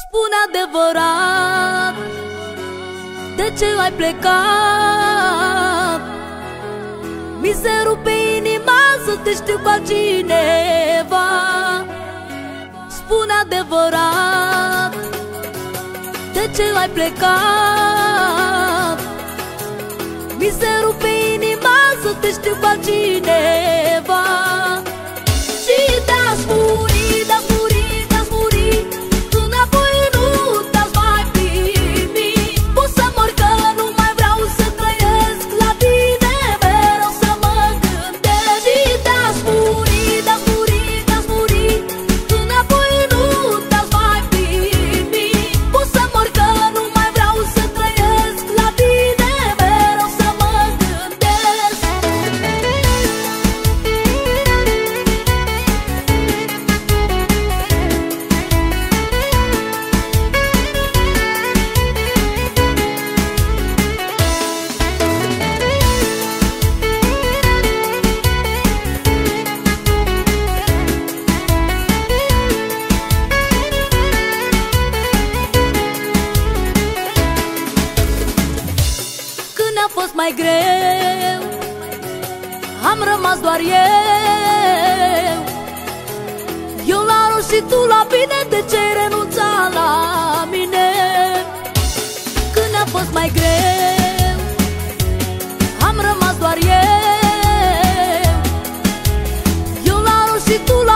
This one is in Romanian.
Spune adevărat De ce ai plecat? Mi se rupe inima să te știu cu altcineva Spune adevărat De ce ai plecat? Mi se rupe inima să te știu cu altcineva mi-a fost mai greu. Am rămas doar eu. Eu la rău și tu la bine De ce ai renunțat la mine? Când mi-a fost mai greu Am rămas doar eu. Eu la rău și tu la